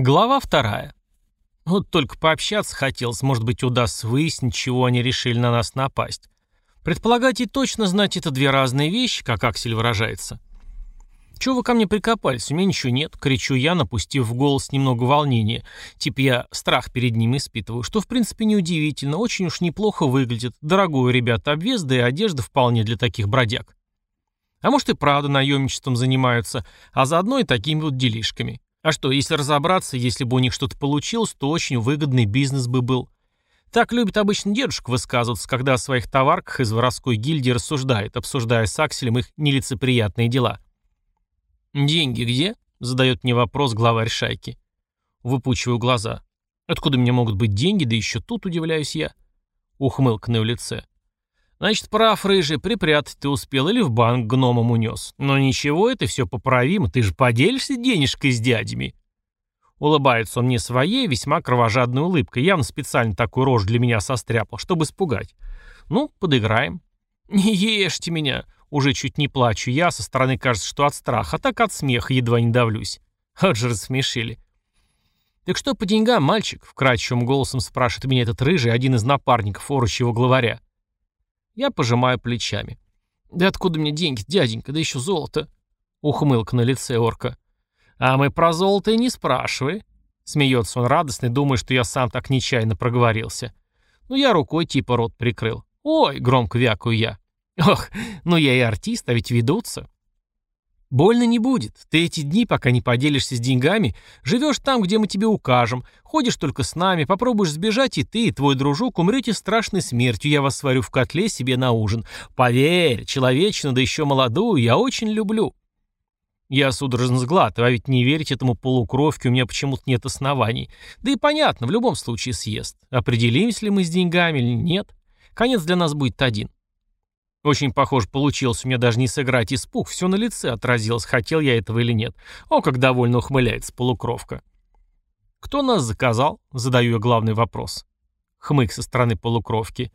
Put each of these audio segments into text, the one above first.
Глава вторая. Вот только пообщаться хотелось, может быть, удастся выяснить, чего они решили на нас напасть. Предполагать и точно знать это две разные вещи, как Аксель выражается. «Чего вы ко мне прикопались? У меня ничего нет», — кричу я, напустив в голос немного волнения. Типа я страх перед ними испытываю, что в принципе неудивительно, очень уж неплохо выглядит. Дорогую, ребята, обвес, да и одежда вполне для таких бродяг. А может и правда наемничеством занимаются, а заодно и такими вот делишками. А что, если разобраться, если бы у них что-то получилось, то очень выгодный бизнес бы был. Так любит обычно дедушка высказываться, когда о своих товарках из воровской гильдии рассуждает, обсуждая с Акселем их нелицеприятные дела. «Деньги где?» — задает мне вопрос главарь шайки. Выпучиваю глаза. «Откуда меня могут быть деньги, да еще тут удивляюсь я?» Ухмылка на лице. Значит, прав, рыжий, припрятать ты успел или в банк гномом унес. Но ничего, это все поправимо, ты же поделишься денежкой с дядями. Улыбается он мне своей, весьма кровожадной улыбкой, явно специально такую рожь для меня состряпал, чтобы испугать. Ну, подыграем. Не ешьте меня, уже чуть не плачу я, со стороны кажется, что от страха, а так от смеха едва не давлюсь. Вот же рассмешили. «Так что по деньгам, мальчик?» — вкрадчивым голосом спрашивает меня этот рыжий, один из напарников орущего главаря. Я пожимаю плечами. «Да откуда мне деньги, дяденька, да еще золото?» Ухмылка на лице орка. «А мы про золото и не спрашивай». Смеется он радостно, думая, что я сам так нечаянно проговорился. Ну, я рукой типа рот прикрыл. «Ой!» — громко вякаю я. «Ох, ну я и артист, а ведь ведутся». Больно не будет. Ты эти дни, пока не поделишься с деньгами, живешь там, где мы тебе укажем, ходишь только с нами, попробуешь сбежать, и ты, и твой дружок умрете страшной смертью, я вас сварю в котле себе на ужин. Поверь, человечину, да еще молодую, я очень люблю. Я судорожно сглатываю, а ведь не верить этому полукровке у меня почему-то нет оснований. Да и понятно, в любом случае съест. Определимся ли мы с деньгами или нет. Конец для нас будет один. Очень похож получилось меня даже не сыграть испуг, все на лице отразилось, хотел я этого или нет. О, как довольно ухмыляется полукровка. «Кто нас заказал?» — задаю я главный вопрос. Хмык со стороны полукровки.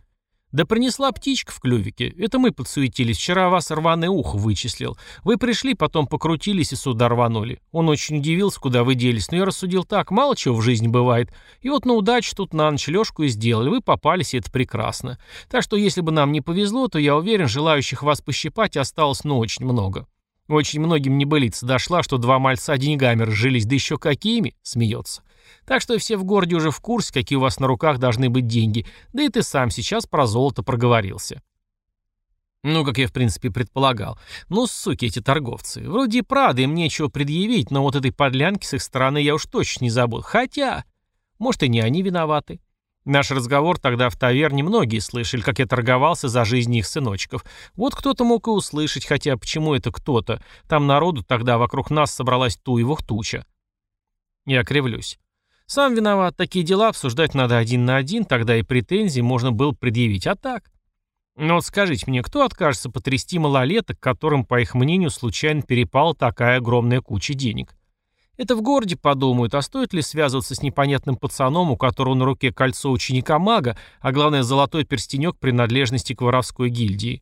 «Да принесла птичка в клювике. Это мы подсуетились. Вчера вас рваное ухо вычислил. Вы пришли, потом покрутились и сюда рванули. Он очень удивился, куда вы делись, но я рассудил так, мало чего в жизни бывает. И вот на удачу тут на ночь лёжку и сделали. Вы попались, и это прекрасно. Так что если бы нам не повезло, то я уверен, желающих вас пощипать осталось, ну, очень много. Очень многим небылица дошла, что два мальца деньгами разжились, да еще какими, смеется. Так что все в городе уже в курсе, какие у вас на руках должны быть деньги, да и ты сам сейчас про золото проговорился. Ну, как я, в принципе, предполагал. Ну, суки эти торговцы. Вроде и правда, им нечего предъявить, но вот этой подлянки с их стороны я уж точно не забыл. Хотя, может, и не они виноваты. Наш разговор тогда в таверне многие слышали, как я торговался за жизнь их сыночков. Вот кто-то мог и услышать, хотя почему это кто-то? Там народу тогда вокруг нас собралась туевых туча. Я кривлюсь. Сам виноват, такие дела обсуждать надо один на один, тогда и претензии можно было предъявить, а так? Но вот скажите мне, кто откажется потрясти малолеток, которым, по их мнению, случайно перепала такая огромная куча денег? Это в городе подумают, а стоит ли связываться с непонятным пацаном, у которого на руке кольцо ученика-мага, а главное золотой перстенек принадлежности к воровской гильдии?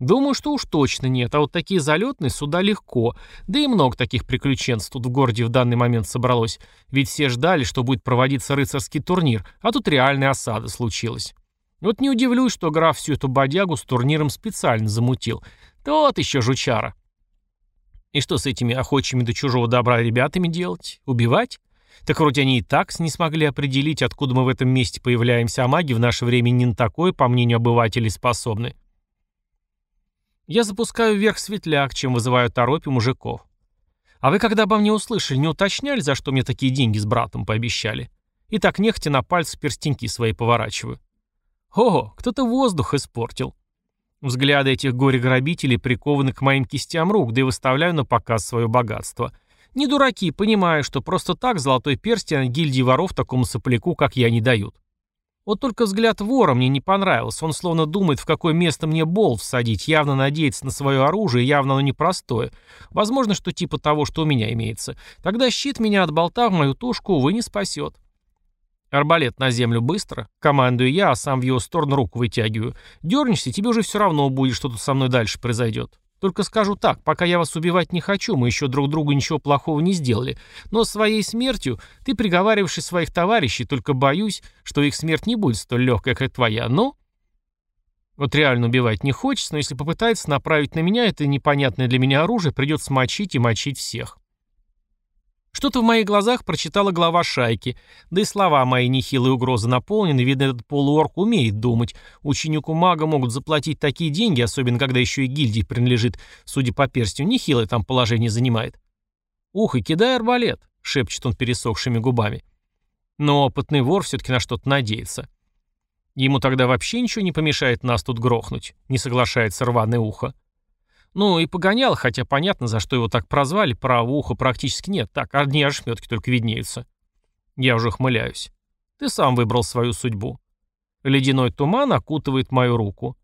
Думаю, что уж точно нет, а вот такие залетные сюда легко. Да и много таких приключенцев тут в городе в данный момент собралось. Ведь все ждали, что будет проводиться рыцарский турнир, а тут реальная осада случилась. Вот не удивлюсь, что граф всю эту бодягу с турниром специально замутил. Тот еще жучара. И что с этими охочими до чужого добра ребятами делать? Убивать? Так вроде они и так не смогли определить, откуда мы в этом месте появляемся, а маги в наше время не на такое, по мнению обывателей, способны. Я запускаю вверх светляк, чем вызываю торопи мужиков. А вы когда обо мне услышали, не уточняли, за что мне такие деньги с братом пообещали? И так нехотя на пальцы перстеньки свои поворачиваю. О, кто-то воздух испортил. Взгляды этих горе-грабителей прикованы к моим кистям рук, да и выставляю на показ свое богатство. Не дураки, понимаю, что просто так золотой перстень гильдии воров такому сопляку, как я, не дают. Вот только взгляд вора мне не понравился. Он словно думает, в какое место мне бол всадить, явно надеется на свое оружие, явно оно непростое. Возможно, что типа того, что у меня имеется. Тогда щит меня от болта в мою тушку, увы, не спасет. Арбалет на землю быстро. Командую я, а сам в его сторону руку вытягиваю. Дернешься, тебе уже все равно будет, что тут со мной дальше произойдет. Только скажу так, пока я вас убивать не хочу, мы еще друг другу ничего плохого не сделали. Но своей смертью ты приговариваешь своих товарищей, только боюсь, что их смерть не будет столь легкой, как твоя. Но вот реально убивать не хочется, но если попытается направить на меня это непонятное для меня оружие, придется мочить и мочить всех. Что-то в моих глазах прочитала глава шайки, да и слова мои нехилые угрозы наполнены, видно, этот полуорк умеет думать. Ученику мага могут заплатить такие деньги, особенно когда еще и гильдии принадлежит, судя по перстню, нехилое там положение занимает. «Ух, и кидай арбалет», — шепчет он пересохшими губами. Но опытный вор все-таки на что-то надеется. Ему тогда вообще ничего не помешает нас тут грохнуть, не соглашается рваное ухо. Ну и погонял, хотя понятно, за что его так прозвали, правого уха практически нет, так, одни ошметки только виднеются. Я уже хмыляюсь. Ты сам выбрал свою судьбу. Ледяной туман окутывает мою руку.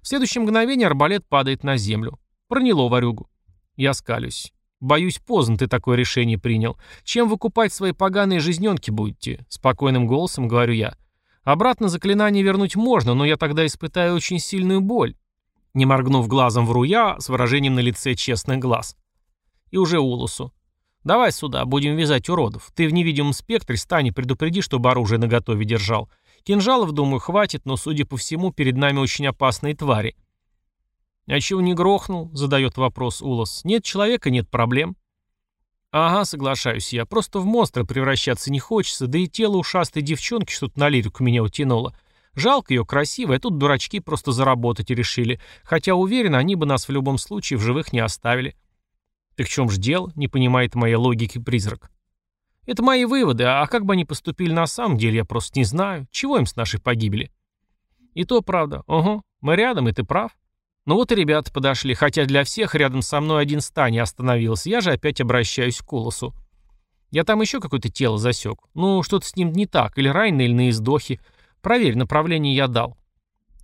В следующее мгновение арбалет падает на землю. Проняло варюгу. Я скалюсь. Боюсь, поздно ты такое решение принял. Чем выкупать свои поганые жизненки будете? Спокойным голосом говорю я. Обратно заклинание вернуть можно, но я тогда испытаю очень сильную боль. Не моргнув глазом вру я, с выражением на лице честный глаз. И уже Улусу. «Давай сюда, будем вязать уродов. Ты в невидимом спектре стань и предупреди, чтобы оружие наготове держал. Кинжалов, думаю, хватит, но, судя по всему, перед нами очень опасные твари». «А чего не грохнул?» — задает вопрос Улос. «Нет человека, нет проблем». «Ага, соглашаюсь я. Просто в монстра превращаться не хочется, да и тело ушастой девчонки что-то на лирику меня утянуло. Жалко ее, красивая, тут дурачки просто заработать решили. Хотя, уверен, они бы нас в любом случае в живых не оставили. Так в чем ж дело? Не понимает моей логики призрак. Это мои выводы, а как бы они поступили на самом деле, я просто не знаю. Чего им с нашей погибели? И то правда. Ого, мы рядом, и ты прав. Ну вот и ребята подошли, хотя для всех рядом со мной один стань остановился. Я же опять обращаюсь к Улосу. Я там еще какое-то тело засек. Ну, что-то с ним не так, или раненый, или на издохе. Проверь, направление я дал.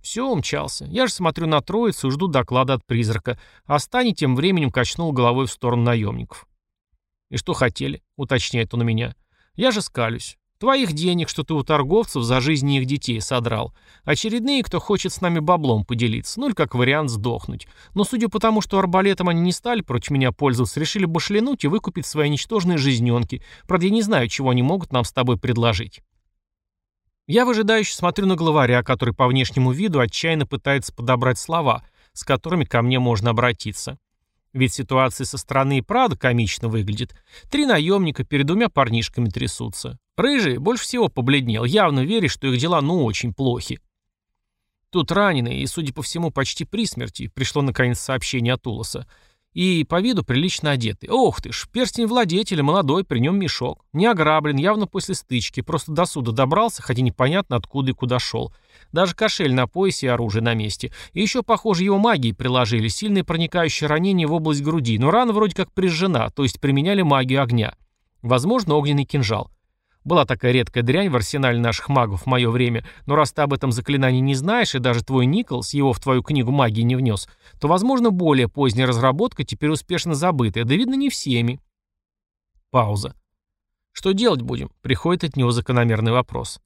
Все, умчался. Я же смотрю на троицу и жду доклада от призрака. А Стани тем временем качнул головой в сторону наемников. «И что хотели?» — уточняет он у меня. «Я же скалюсь. Твоих денег, что ты у торговцев за жизни их детей содрал. Очередные, кто хочет с нами баблом поделиться. Ну или как вариант сдохнуть. Но судя по тому, что арбалетом они не стали против меня пользоваться, решили башлянуть и выкупить свои ничтожные жизненки. Правда, я не знаю, чего они могут нам с тобой предложить». Я выжидающе смотрю на главаря, который по внешнему виду отчаянно пытается подобрать слова, с которыми ко мне можно обратиться. Ведь ситуация со стороны и правда комично выглядит. Три наемника перед двумя парнишками трясутся. Рыжий больше всего побледнел, явно веря, что их дела ну очень плохи. Тут раненый и, судя по всему, почти при смерти, пришло наконец сообщение от Улоса. И по виду прилично одетый. Ох ты ж, перстень владетеля, молодой, при нем мешок. Не ограблен, явно после стычки, просто до суда добрался, хотя непонятно откуда и куда шел. Даже кошель на поясе и оружие на месте. И еще, похоже, его магией приложили, сильное проникающее ранение в область груди, но рана вроде как прижжена, то есть применяли магию огня. Возможно, огненный кинжал. Была такая редкая дрянь в арсенале наших магов в мое время, но раз ты об этом заклинании не знаешь, и даже твой Николс его в твою книгу магии не внес, то, возможно, более поздняя разработка теперь успешно забытая, да видно не всеми. Пауза. Что делать будем? Приходит от него закономерный вопрос.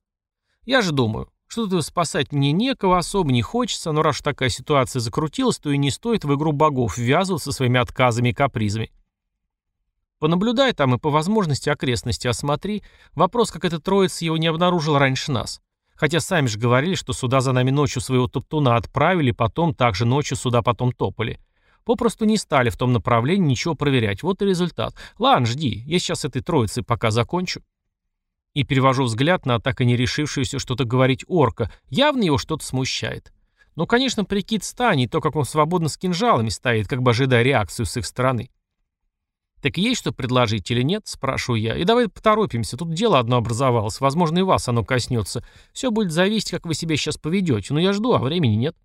Я же думаю, что-то спасать мне некого, особо не хочется, но раз такая ситуация закрутилась, то и не стоит в игру богов ввязываться своими отказами и капризами. Понаблюдай там и по возможности окрестности осмотри. Вопрос, как эта троица его не обнаружил раньше нас. Хотя сами же говорили, что сюда за нами ночью своего топтуна отправили, потом также ночью сюда потом топали. Попросту не стали в том направлении ничего проверять. Вот и результат. Ладно, жди, я сейчас этой троицей пока закончу. И перевожу взгляд на так и не решившуюся что-то говорить орка. Явно его что-то смущает. Ну, конечно, прикид Стани, то, как он свободно с кинжалами стоит, как бы ожидая реакцию с их стороны. «Так есть что предложить или нет?» – спрашиваю я. «И давай поторопимся, тут дело одно образовалось, возможно, и вас оно коснется. Все будет зависеть, как вы себя сейчас поведете, но я жду, а времени нет».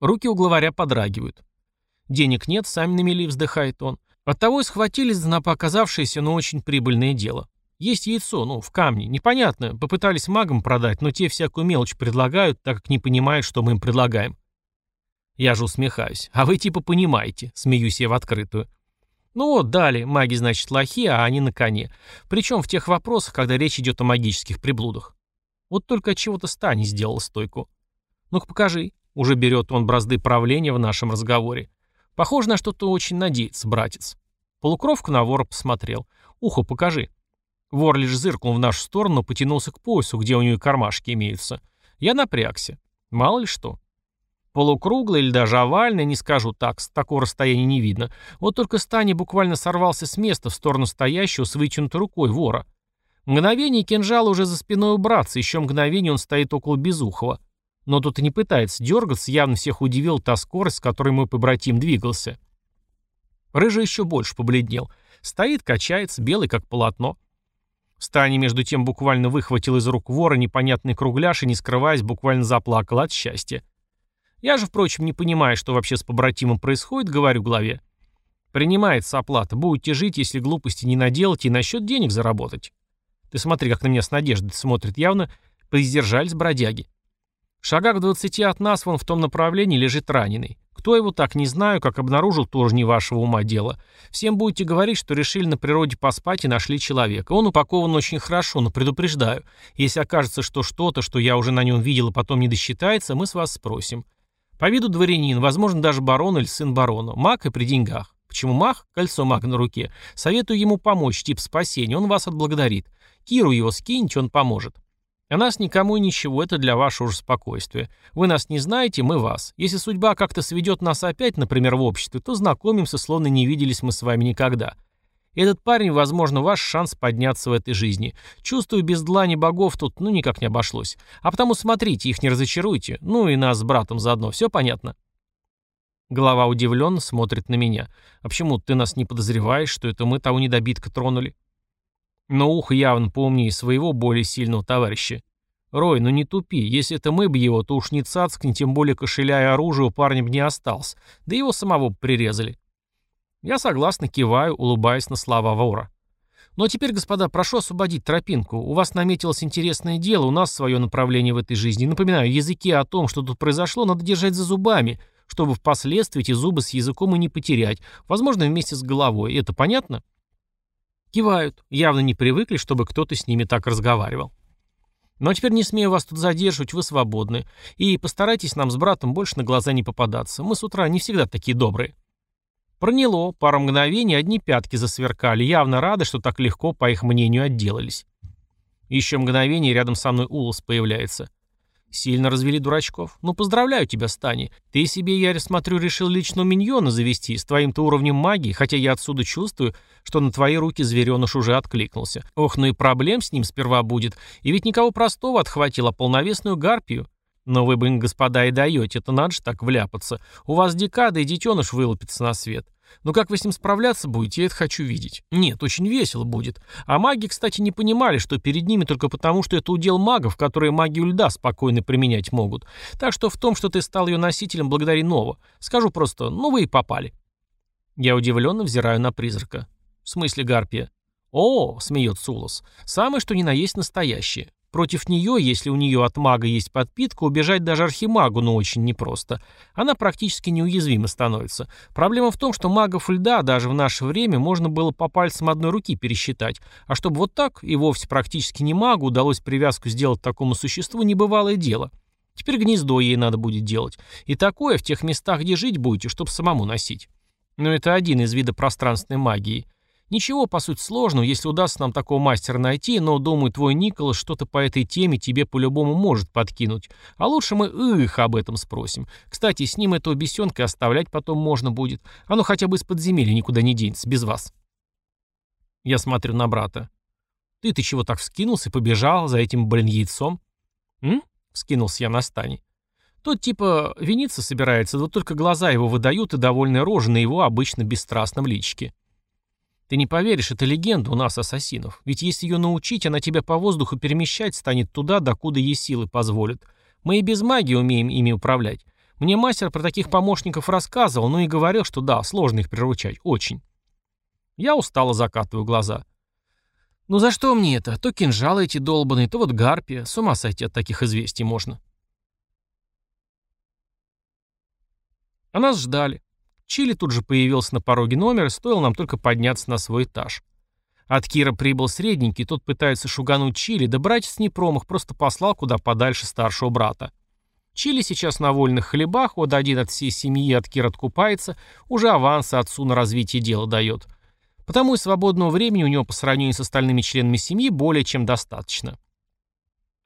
Руки у главаря подрагивают. «Денег нет, сами намели», – вздыхает он. Оттого и схватились за напоказавшееся, но очень прибыльное дело. Есть яйцо, ну, в камне. Непонятно, попытались магам продать, но те всякую мелочь предлагают, так как не понимают, что мы им предлагаем. Я же усмехаюсь. А вы типа понимаете, смеюсь я в открытую. Ну вот, дали, маги, значит, лохи, а они на коне. Причем в тех вопросах, когда речь идет о магических приблудах. Вот только от чего-то Стани сделал стойку. Ну-ка покажи. Уже берет он бразды правления в нашем разговоре. Похоже на что-то очень надеется, братец. Полукровку на вора посмотрел. Ухо покажи. Вор лишь зыркнул в нашу сторону, потянулся к поясу, где у него кармашки имеются. Я напрягся. Мало ли что. Полукруглый или даже овальный, не скажу так, с такого расстояния не видно. Вот только Стани буквально сорвался с места в сторону стоящего с вытянутой рукой вора. Мгновение кинжала уже за спиной у братца, еще мгновение он стоит около Безухова. Но тут и не пытается дергаться, явно всех удивил та скорость, с которой мой побратим двигался. Рыжий еще больше побледнел. Стоит, качается, белый как полотно. Стани между тем буквально выхватил из рук вора непонятный кругляш и, не скрываясь, буквально заплакал от счастья. Я же, впрочем, не понимая, что вообще с побратимом происходит, говорю главе. Принимается оплата. Будете жить, если глупости не наделать и насчет денег заработать. Ты смотри, как на меня с надеждой смотрит. Явно поиздержались бродяги. В шагах в двадцати от нас, вон в том направлении, лежит раненый. Кто его так, не знаю, как обнаружил, тоже не вашего ума дело. Всем будете говорить, что решили на природе поспать и нашли человека. Он упакован очень хорошо, но предупреждаю. Если окажется, что что-то, что я уже на нем видел и потом не досчитается, мы с вас спросим. По виду дворянин, возможно, даже барон или сын барона. Маг и при деньгах. Почему маг? Кольцо мага на руке. Советую ему помочь, тип спасения, он вас отблагодарит. Киру его скиньте, он поможет. А нас никому и ничего, это для вашего же спокойствия. Вы нас не знаете, мы вас. Если судьба как-то сведет нас опять, например, в обществе, то знакомимся, словно не виделись мы с вами никогда. Этот парень, возможно, ваш шанс подняться в этой жизни. Чувствую, без длани богов тут ну никак не обошлось. А потому смотрите, их не разочаруйте. Ну и нас с братом заодно. Все понятно?» Глава удивленно смотрит на меня. «А почему ты нас не подозреваешь, что это мы того недобитка тронули?» Но ухо явно поумнее своего более сильного товарища. «Рой, ну не тупи. Если это мы бы его, то уж не цацк, ни тем более кошеля и оружие у парня бы не осталось. Да его самого прирезали». Я согласно киваю, улыбаясь на слова вора. Ну а теперь, господа, прошу освободить тропинку. У вас наметилось интересное дело, у нас свое направление в этой жизни. Напоминаю, языки о том, что тут произошло, надо держать за зубами, чтобы впоследствии эти зубы с языком и не потерять, возможно, вместе с головой. Это понятно? Кивают. Явно не привыкли, чтобы кто-то с ними так разговаривал. Но теперь не смею вас тут задерживать, вы свободны. И постарайтесь нам с братом больше на глаза не попадаться. Мы с утра не всегда такие добрые. Проняло, пару мгновений одни пятки засверкали, явно рады, что так легко, по их мнению, отделались. Еще мгновение рядом со мной Улос появляется. Сильно развели дурачков. Ну, поздравляю тебя, Стани. Ты себе, я смотрю, решил личного миньона завести с твоим-то уровнем магии, хотя я отсюда чувствую, что на твои руки звереныш уже откликнулся. Ох, ну и проблем с ним сперва будет. И ведь никого простого отхватил, а полновесную гарпию. Но вы бы, господа, и даете, это надо же так вляпаться. У вас декада, и детеныш вылупится на свет. Но как вы с ним справляться будете, я это хочу видеть. Нет, очень весело будет. А маги, кстати, не понимали, что перед ними только потому, что это удел магов, которые магию льда спокойно применять могут. Так что в том, что ты стал ее носителем, благодари Ново. Скажу просто, ну вы и попали. Я удивленно взираю на призрака. В смысле, Гарпия? О, смеется Улос. Самое, что ни на есть настоящее. Против нее, если у нее от мага есть подпитка, убежать даже архимагу, ну, очень непросто. Она практически неуязвима становится. Проблема в том, что магов льда даже в наше время можно было по пальцам одной руки пересчитать. А чтобы вот так, и вовсе практически не магу, удалось привязку сделать такому существу, небывалое дело. Теперь гнездо ей надо будет делать. И такое в тех местах, где жить будете, чтобы самому носить. Но это один из видов пространственной магии. Ничего, по сути, сложного, если удастся нам такого мастера найти, но, думаю, твой Николас что-то по этой теме тебе по-любому может подкинуть. А лучше мы их об этом спросим. Кстати, с ним этого бесенка оставлять потом можно будет. Оно хотя бы из подземелья никуда не денется, без вас. Я смотрю на брата. Ты-ты чего так вскинулся и побежал за этим, блин, яйцом? М? Вскинулся я на стане. Тот типа виниться собирается, вот только глаза его выдают и довольные рожи на его обычно бесстрастном личике. Ты не поверишь, это легенда у нас, ассасинов. Ведь если ее научить, она тебя по воздуху перемещать станет туда, докуда ей силы позволят. Мы и без магии умеем ими управлять. Мне мастер про таких помощников рассказывал, но и говорил, что да, сложно их приручать, очень. Я устало закатываю глаза. Ну за что мне это? То кинжалы эти долбаные, то вот гарпия. С ума сойти от таких известий можно. А нас ждали. Чили тут же появился на пороге номера, стоило нам только подняться на свой этаж. От Кира прибыл средненький, тот пытается шугануть Чили, да братец не промах, просто послал куда подальше старшего брата. Чили сейчас на вольных хлебах, вот один от всей семьи от Кир откупается, уже авансы отцу на развитие дела дает. Потому и свободного времени у него по сравнению с остальными членами семьи более чем достаточно.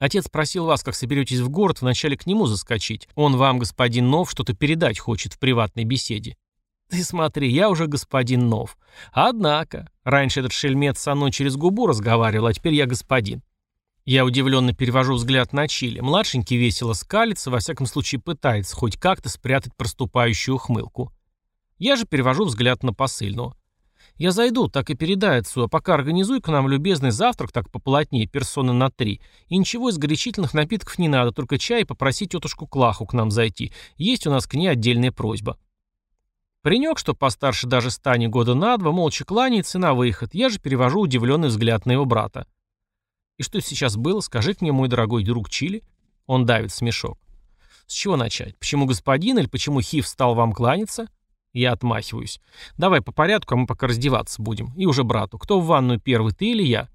Отец просил вас, как соберетесь в город, вначале к нему заскочить. Он вам, господин Нов, что-то передать хочет в приватной беседе. Ты смотри, я уже господин Нов. Однако, раньше этот шельмец со мной через губу разговаривал, а теперь я господин. Я удивленно перевожу взгляд на Чили. Младшенький весело скалится, во всяком случае пытается хоть как-то спрятать проступающую ухмылку. Я же перевожу взгляд на посыльного. Я зайду, так и передай отцу, а пока организуй к нам любезный завтрак так поплотнее, персоны на три. И ничего из горячительных напитков не надо, только чай и попроси тетушку Клаху к нам зайти. Есть у нас к ней отдельная просьба. Паренек, что постарше даже Стани года на два, молча кланяется на выход. Я же перевожу удивленный взгляд на его брата. И что сейчас было, скажи мне, мой дорогой друг Чили. Он давит смешок. С чего начать? Почему господин или почему Хив стал вам кланяться? Я отмахиваюсь. Давай по порядку, а мы пока раздеваться будем. И уже брату. Кто в ванную первый, ты или я?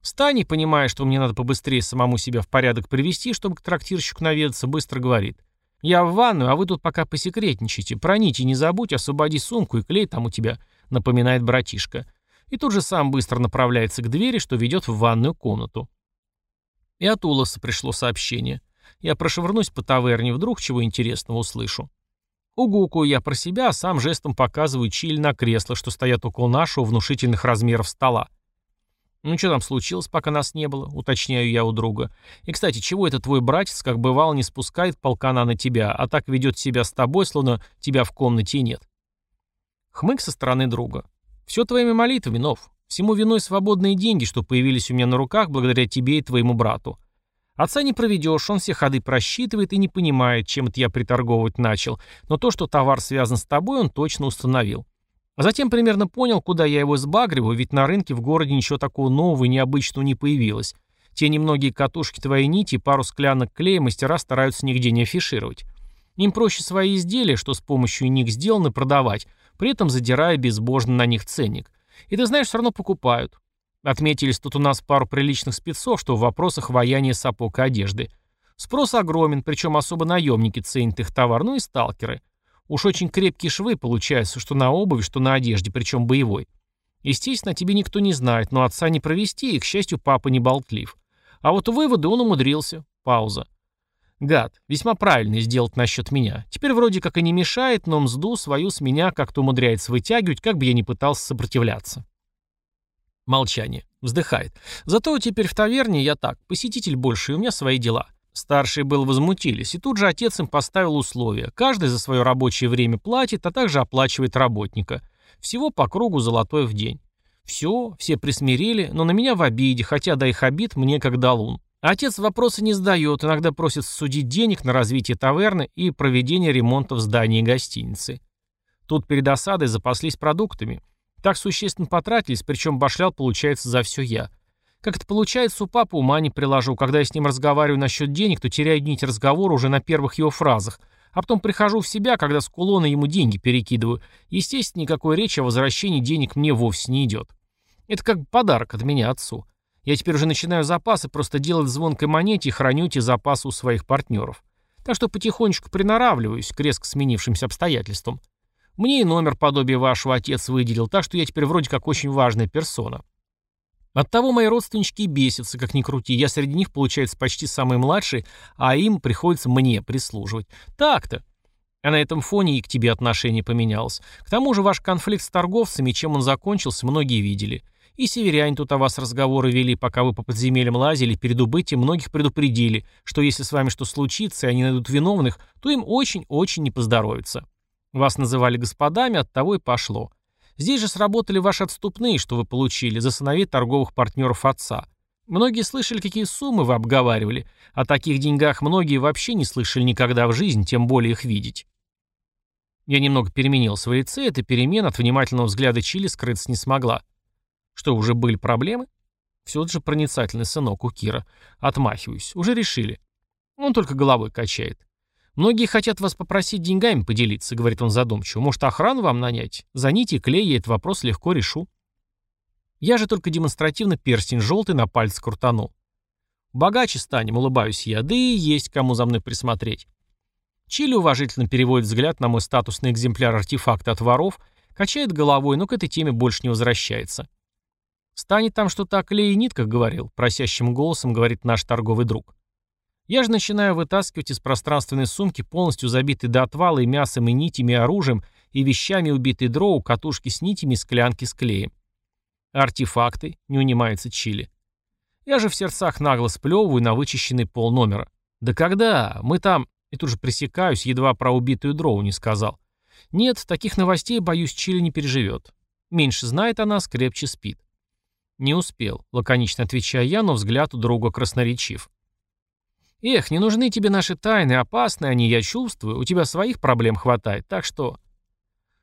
Стани, понимая, что мне надо побыстрее самому себя в порядок привести, чтобы к трактирщику наведаться, быстро говорит. Я в ванную, а вы тут пока посекретничайте. Про нити не забудь, освободи сумку и клей там у тебя, напоминает братишка. И тут же сам быстро направляется к двери, что ведет в ванную комнату. И от Улоса пришло сообщение. Я прошвырнусь по таверне, вдруг чего интересного услышу. Угукаю я про себя, а сам жестом показываю Чиль на кресло, что стоят около нашего внушительных размеров стола. «Ну что там случилось, пока нас не было?» — уточняю я у друга. «И, кстати, чего это твой братец, как бывало, не спускает полкана на тебя, а так ведет себя с тобой, словно тебя в комнате нет?» Хмык со стороны друга. «Все твоими молитвами, Нов. Всему виной свободные деньги, что появились у меня на руках благодаря тебе и твоему брату. Отца не проведешь, он все ходы просчитывает и не понимает, чем это я приторговывать начал, но то, что товар связан с тобой, он точно установил. А затем примерно понял, куда я его сбагриваю, ведь на рынке в городе ничего такого нового и необычного не появилось. Те немногие катушки твоей нити и пару склянок клея мастера стараются нигде не афишировать. Им проще свои изделия, что с помощью них сделаны, продавать, при этом задирая безбожно на них ценник. И ты знаешь, все равно покупают. Отметились тут у нас пару приличных спецов, что в вопросах ваяния сапог и одежды. Спрос огромен, причем особо наемники ценят их товар, ну и сталкеры. Уж очень крепкие швы получаются, что на обуви, что на одежде, причем боевой. Естественно, тебе никто не знает, но отца не провести, и, к счастью, папа не болтлив. А вот выводы он умудрился. Пауза. Гад, весьма правильно сделать насчет меня. Теперь вроде как и не мешает, но мзду свою с меня как-то умудряется вытягивать, как бы я ни пытался сопротивляться. Молчание. Вздыхает. Зато теперь в таверне я так, посетитель больше, и у меня свои дела. Старшие был возмутились, и тут же отец им поставил условия. Каждый за свое рабочее время платит, а также оплачивает работника. Всего по кругу золотой в день. Все, все присмирели, но на меня в обиде, хотя до их обид мне как до лун. Отец вопросы не задает, иногда просит судить денег на развитие таверны и проведение ремонта в здании гостиницы. Тут перед осадой запаслись продуктами. Так существенно потратились, причем башлял получается за все я. Как это получается, у папы ума не приложу. Когда я с ним разговариваю насчет денег, то теряю нить разговора уже на первых его фразах. А потом прихожу в себя, когда с кулона ему деньги перекидываю. Естественно, никакой речи о возвращении денег мне вовсе не идет. Это как подарок от меня отцу. Я теперь уже начинаю запасы просто делать звонкой монете и храню эти запасы у своих партнеров. Так что потихонечку приноравливаюсь к резко сменившимся обстоятельствам. Мне и номер подобие вашего отец выделил, так что я теперь вроде как очень важная персона. Оттого мои родственнички бесятся, как ни крути. Я среди них, получается, почти самый младший, а им приходится мне прислуживать. Так-то. А на этом фоне и к тебе отношение поменялось. К тому же ваш конфликт с торговцами, чем он закончился, многие видели. И северяне тут о вас разговоры вели, пока вы по подземельям лазили, перед убытием многих предупредили, что если с вами что случится, и они найдут виновных, то им очень-очень не поздоровится. Вас называли господами, от того и пошло. Здесь же сработали ваши отступные, что вы получили, за сыновей торговых партнеров отца. Многие слышали, какие суммы вы обговаривали. О таких деньгах многие вообще не слышали никогда в жизни, тем более их видеть. Я немного переменил свои лице, эта перемена от внимательного взгляда Чили скрыться не смогла. Что, уже были проблемы? Все же проницательный сынок у Кира. Отмахиваюсь. Уже решили. Он только головой качает. «Многие хотят вас попросить деньгами поделиться», — говорит он задумчиво. «Может, охрану вам нанять? За нити клей я этот вопрос легко решу». Я же только демонстративно перстень желтый на пальце крутанул. Богаче станем, улыбаюсь я, да и есть кому за мной присмотреть. Чили уважительно переводит взгляд на мой статусный экземпляр артефакта от воров, качает головой, но к этой теме больше не возвращается. «Станет там что-то о клее и нитках», — говорил, просящим голосом говорит наш торговый друг. Я же начинаю вытаскивать из пространственной сумки, полностью забитой до отвала и мясом, и нитями, и оружием, и вещами убитые дроу, катушки с нитями, склянки с клеем. Артефакты, не унимается Чили. Я же в сердцах нагло сплевываю на вычищенный пол номера. Да когда? Мы там... И тут же пресекаюсь, едва про убитую дроу не сказал. Нет, таких новостей, боюсь, Чили не переживет. Меньше знает о нас, крепче спит. Не успел, лаконично отвечая я, но взгляд у друга красноречив. Эх, не нужны тебе наши тайны, опасные они, я чувствую, у тебя своих проблем хватает, так что...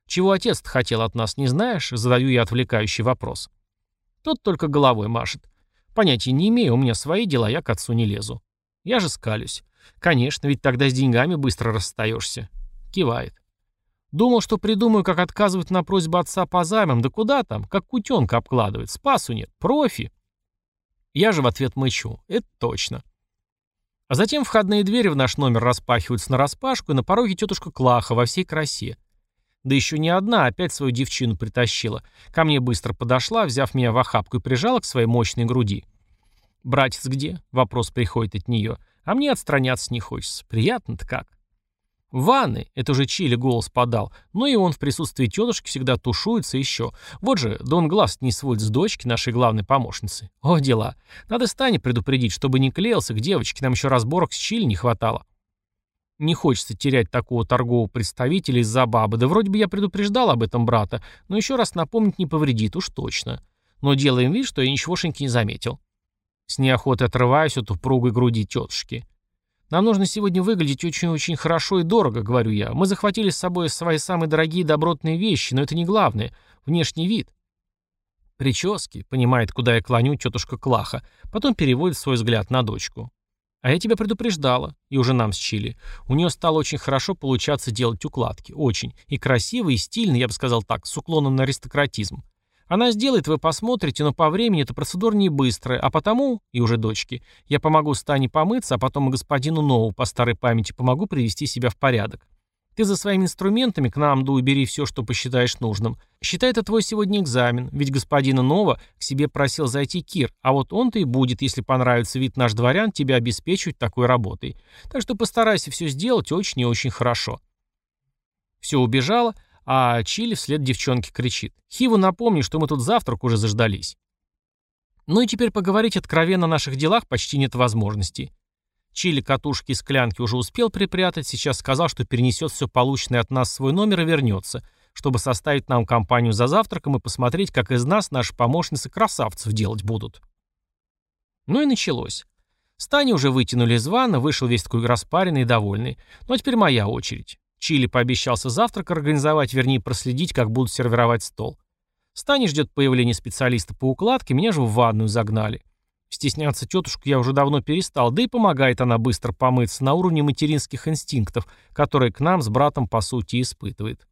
Чего отец хотел от нас, не знаешь? Задаю я отвлекающий вопрос. Тот только головой машет. Понятия не имею, у меня свои дела, я к отцу не лезу. Я же скалюсь. Конечно, ведь тогда с деньгами быстро расстаешься. Кивает. Думал, что придумаю, как отказывать на просьбу отца по займам. Да куда там? Как кутенка обкладывает. Спасу нет. Профи. Я же в ответ мычу. Это точно. А затем входные двери в наш номер распахиваются нараспашку, и на пороге тетушка Клаха во всей красе. Да еще не одна, опять свою девчину притащила. Ко мне быстро подошла, взяв меня в охапку и прижала к своей мощной груди. «Братец где?» — вопрос приходит от нее. А мне отстраняться не хочется. Приятно-то как. «Ванны!» — это уже Чили голос подал. Но и он в присутствии тетушки всегда тушуется еще. Вот же, Дон Глаз не сводит с дочки нашей главной помощницы. О, дела. Надо Стане предупредить, чтобы не клеился к девочке, нам еще разборок с Чили не хватало. Не хочется терять такого торгового представителя из-за бабы. Да вроде бы я предупреждал об этом брата, но еще раз напомнить не повредит, уж точно. Но делаем вид, что я ничегошеньки не заметил. С неохотой отрываюсь от упругой груди тетушки. Нам нужно сегодня выглядеть очень-очень хорошо и дорого, говорю я. Мы захватили с собой свои самые дорогие добротные вещи, но это не главное. Внешний вид. Прически, понимает, куда я клоню тетушка Клаха, потом переводит свой взгляд на дочку. А я тебя предупреждала, и уже нам с Чили. У нее стало очень хорошо получаться делать укладки. Очень. И красиво, и стильно, я бы сказал так, с уклоном на аристократизм. Она сделает, вы посмотрите, но по времени эта процедура не быстрая, а потому, и уже дочки, я помогу Стане помыться, а потом и господину Ноу по старой памяти помогу привести себя в порядок. Ты за своими инструментами к нам, дуй, бери все, что посчитаешь нужным. Считай это твой сегодня экзамен, ведь господина Нова к себе просил зайти Кир, а вот он-то и будет, если понравится вид наш дворян, тебя обеспечивать такой работой. Так что постарайся все сделать очень и очень хорошо. Все убежало, а Чили вслед девчонке кричит. «Хиву напомни, что мы тут завтрак уже заждались». Ну и теперь поговорить откровенно о наших делах почти нет возможности. Чили катушки и склянки уже успел припрятать, сейчас сказал, что перенесет все полученное от нас в свой номер и вернется, чтобы составить нам компанию за завтраком и посмотреть, как из нас наши помощницы красавцев делать будут. Ну и началось. Стани уже вытянули из ванны, вышел весь такой распаренный и довольный. Ну а теперь моя очередь. Чили пообещался завтрак организовать, вернее проследить, как будут сервировать стол. Стани ждет появления специалиста по укладке, меня же в ванную загнали. Стесняться тетушку я уже давно перестал, да и помогает она быстро помыться на уровне материнских инстинктов, которые к нам с братом по сути испытывает.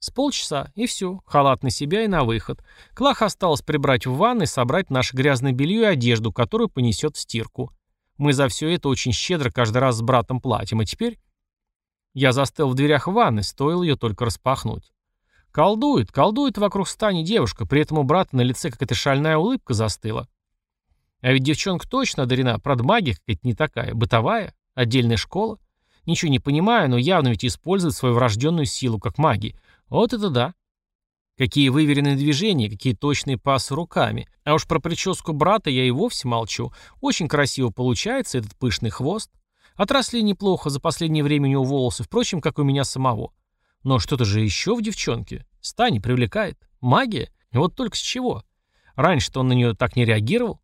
С полчаса, и все, халат на себя и на выход. Клах осталось прибрать в ванной, собрать наше грязное белье и одежду, которую понесет в стирку. Мы за все это очень щедро каждый раз с братом платим, а теперь... Я застыл в дверях ванны, стоило ее только распахнуть. Колдует, колдует вокруг стани девушка, при этом у брата на лице какая-то шальная улыбка застыла. А ведь девчонка точно одарена, правда магия какая-то не такая, бытовая, отдельная школа. Ничего не понимаю, но явно ведь использует свою врожденную силу как маги. Вот это да. Какие выверенные движения, какие точные пасы руками. А уж про прическу брата я и вовсе молчу. Очень красиво получается этот пышный хвост. Отросли неплохо, за последнее время у него волосы, впрочем, как у меня самого. Но что-то же еще в девчонке. Стани привлекает. Магия? Вот только с чего? Раньше-то он на нее так не реагировал.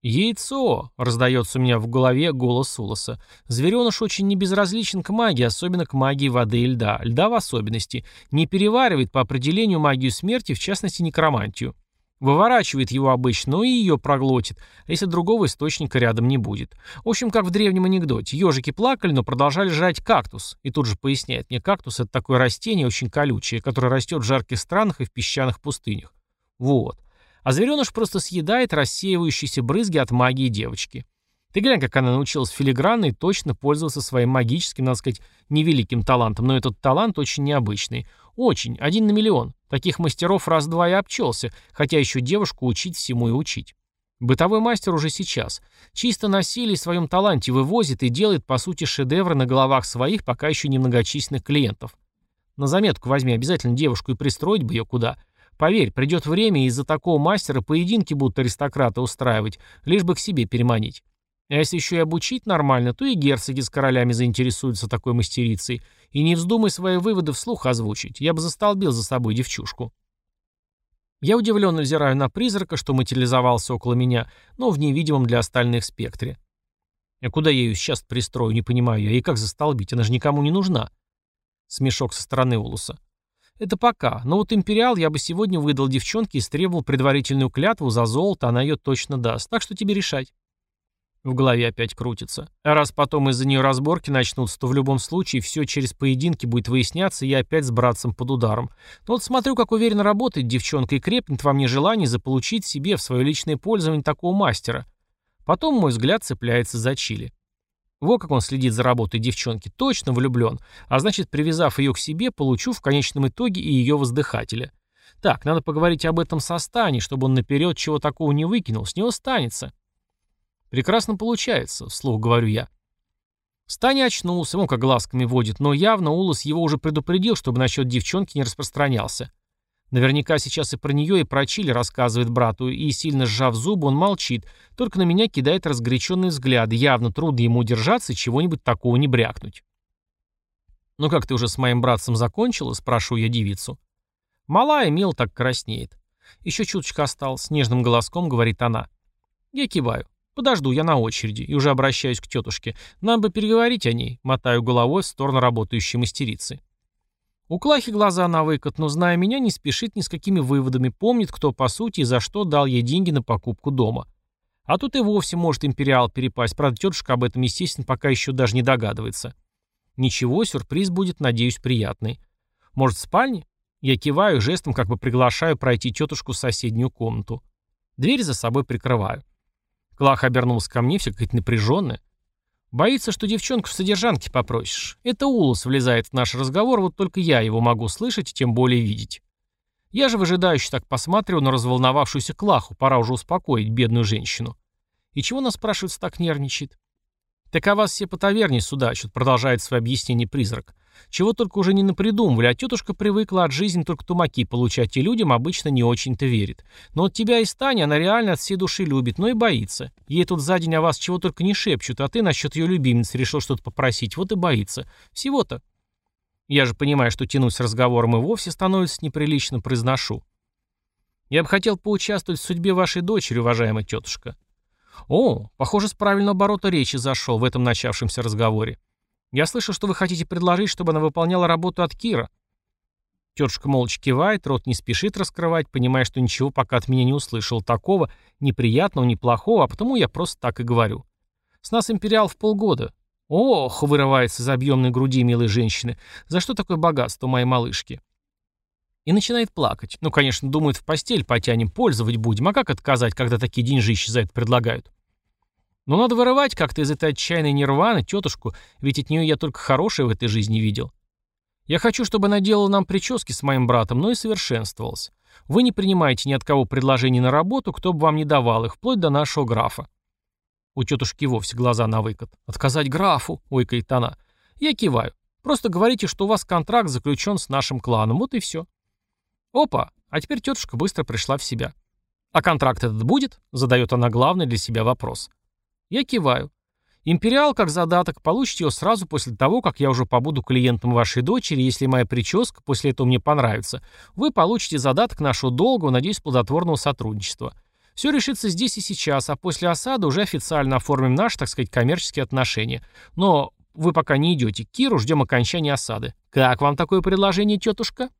«Яйцо!» — раздается у меня в голове голос Улоса. Звереныш очень небезразличен к магии, особенно к магии воды и льда. Льда в особенности. Не переваривает по определению магию смерти, в частности некромантию. Выворачивает его обычно, но и ее проглотит, если другого источника рядом не будет. В общем, как в древнем анекдоте. Ежики плакали, но продолжали жрать кактус. И тут же поясняет мне, кактус — это такое растение очень колючее, которое растет в жарких странах и в песчаных пустынях. Вот. А звереныш просто съедает рассеивающиеся брызги от магии девочки. Ты глянь, как она научилась филигранно и точно пользоваться своим магическим, надо сказать, невеликим талантом. Но этот талант очень необычный. Очень. Один на миллион. Таких мастеров раз-два и обчелся, хотя еще девушку учить всему и учить. Бытовой мастер уже сейчас. Чисто на силе своем таланте вывозит и делает, по сути, шедевры на головах своих, пока еще немногочисленных клиентов. На заметку возьми обязательно девушку и пристроить бы ее куда. Поверь, придет время, и из-за такого мастера поединки будут аристократы устраивать, лишь бы к себе переманить. А если еще и обучить нормально, то и герцоги с королями заинтересуются такой мастерицей. И не вздумай свои выводы вслух озвучить. Я бы застолбил за собой девчушку. Я удивленно взираю на призрака, что материализовался около меня, но в невидимом для остальных спектре. А куда я ее сейчас пристрою, не понимаю я. И как застолбить? Она же никому не нужна. Смешок со стороны Улуса. Это пока. Но вот империал я бы сегодня выдал девчонке и истребовал предварительную клятву за золото, она ее точно даст. Так что тебе решать. В голове опять крутится. А раз потом из-за нее разборки начнутся, то в любом случае все через поединки будет выясняться, и я опять с братцем под ударом. Но вот смотрю, как уверенно работает девчонка, и крепнет во мне желание заполучить себе в свое личное пользование такого мастера. Потом мой взгляд цепляется за Чили. Во как он следит за работой девчонки, точно влюблен, а значит, привязав ее к себе, получу в конечном итоге и ее воздыхателя. Так, надо поговорить об этом со Стани, чтобы он наперед чего такого не выкинул, с него станется. «Прекрасно получается», — вслух говорю я. Стани очнулся, он как глазками водит, но явно Улас его уже предупредил, чтобы насчет девчонки не распространялся. Наверняка сейчас и про нее, и про Чили рассказывает брату, и, сильно сжав зубы, он молчит, только на меня кидает разгоряченный взгляд, явно трудно ему удержаться и чего-нибудь такого не брякнуть. «Ну как ты уже с моим братцем закончила?» — спрашиваю я девицу. Малая мил так краснеет. Еще чуточка осталось, нежным голоском говорит она. Я киваю. Подожду, я на очереди, и уже обращаюсь к тетушке. Нам бы переговорить о ней, мотаю головой в сторону работающей мастерицы. У Клахи глаза на выкат, но, зная меня, не спешит ни с какими выводами, помнит, кто по сути и за что дал ей деньги на покупку дома. А тут и вовсе может империал перепасть, правда, тетушка об этом, естественно, пока еще даже не догадывается. Ничего, сюрприз будет, надеюсь, приятный. Может, в спальне? Я киваю, жестом как бы приглашаю пройти тетушку в соседнюю комнату. Дверь за собой прикрываю. Клах обернулся ко мне, все какая-то напряженная. Боится, что девчонку в содержанке попросишь. Это Улус влезает в наш разговор, вот только я его могу слышать и тем более видеть. Я же выжидающе так посматриваю на разволновавшуюся Клаху, пора уже успокоить бедную женщину. И чего нас спрашивается так нервничает? Так о вас все по таверне судачат, продолжает свое объяснение призрак. Чего только уже не напридумывали, а тетушка привыкла от жизни только тумаки получать, и людям обычно не очень-то верит. Но вот тебя и Стань, она реально от всей души любит, но и боится. Ей тут за день о вас чего только не шепчут, а ты насчет ее любимицы решил что-то попросить, вот и боится. Всего-то. Я же понимаю, что тянуть с разговором и вовсе становится неприлично, произношу. Я бы хотел поучаствовать в судьбе вашей дочери, уважаемая тетушка. О, похоже, с правильного оборота речи зашел в этом начавшемся разговоре. Я слышал, что вы хотите предложить, чтобы она выполняла работу от Кира. Тетушка молча кивает, рот не спешит раскрывать, понимая, что ничего пока от меня не услышал такого, неприятного, неплохого, а потому я просто так и говорю. С нас империал в полгода. Ох, вырывается из объемной груди милой женщины. За что такое богатство моей малышки? И начинает плакать. Ну, конечно, думает, в постель потянем, пользовать будем. А как отказать, когда такие деньжищи за это предлагают? Но надо вырывать как-то из этой отчаянной нирваны тетушку, ведь от нее я только хорошее в этой жизни видел. Я хочу, чтобы она делала нам прически с моим братом, но и совершенствовалась. Вы не принимаете ни от кого предложений на работу, кто бы вам не давал их, вплоть до нашего графа. У тетушки вовсе глаза на выкат. «Отказать графу!» — ойкает она. Я киваю. Просто говорите, что у вас контракт заключен с нашим кланом, вот и все. Опа! А теперь тетушка быстро пришла в себя. «А контракт этот будет?» — задает она главный для себя вопрос. Я киваю. Империал, как задаток, получите его сразу после того, как я уже побуду клиентом вашей дочери, если моя прическа после этого мне понравится. Вы получите задаток нашего долгого, надеюсь, плодотворного сотрудничества. Все решится здесь и сейчас, а после осады уже официально оформим наши, так сказать, коммерческие отношения. Но вы пока не идете к Киру, ждем окончания осады. Как вам такое предложение, тетушка?»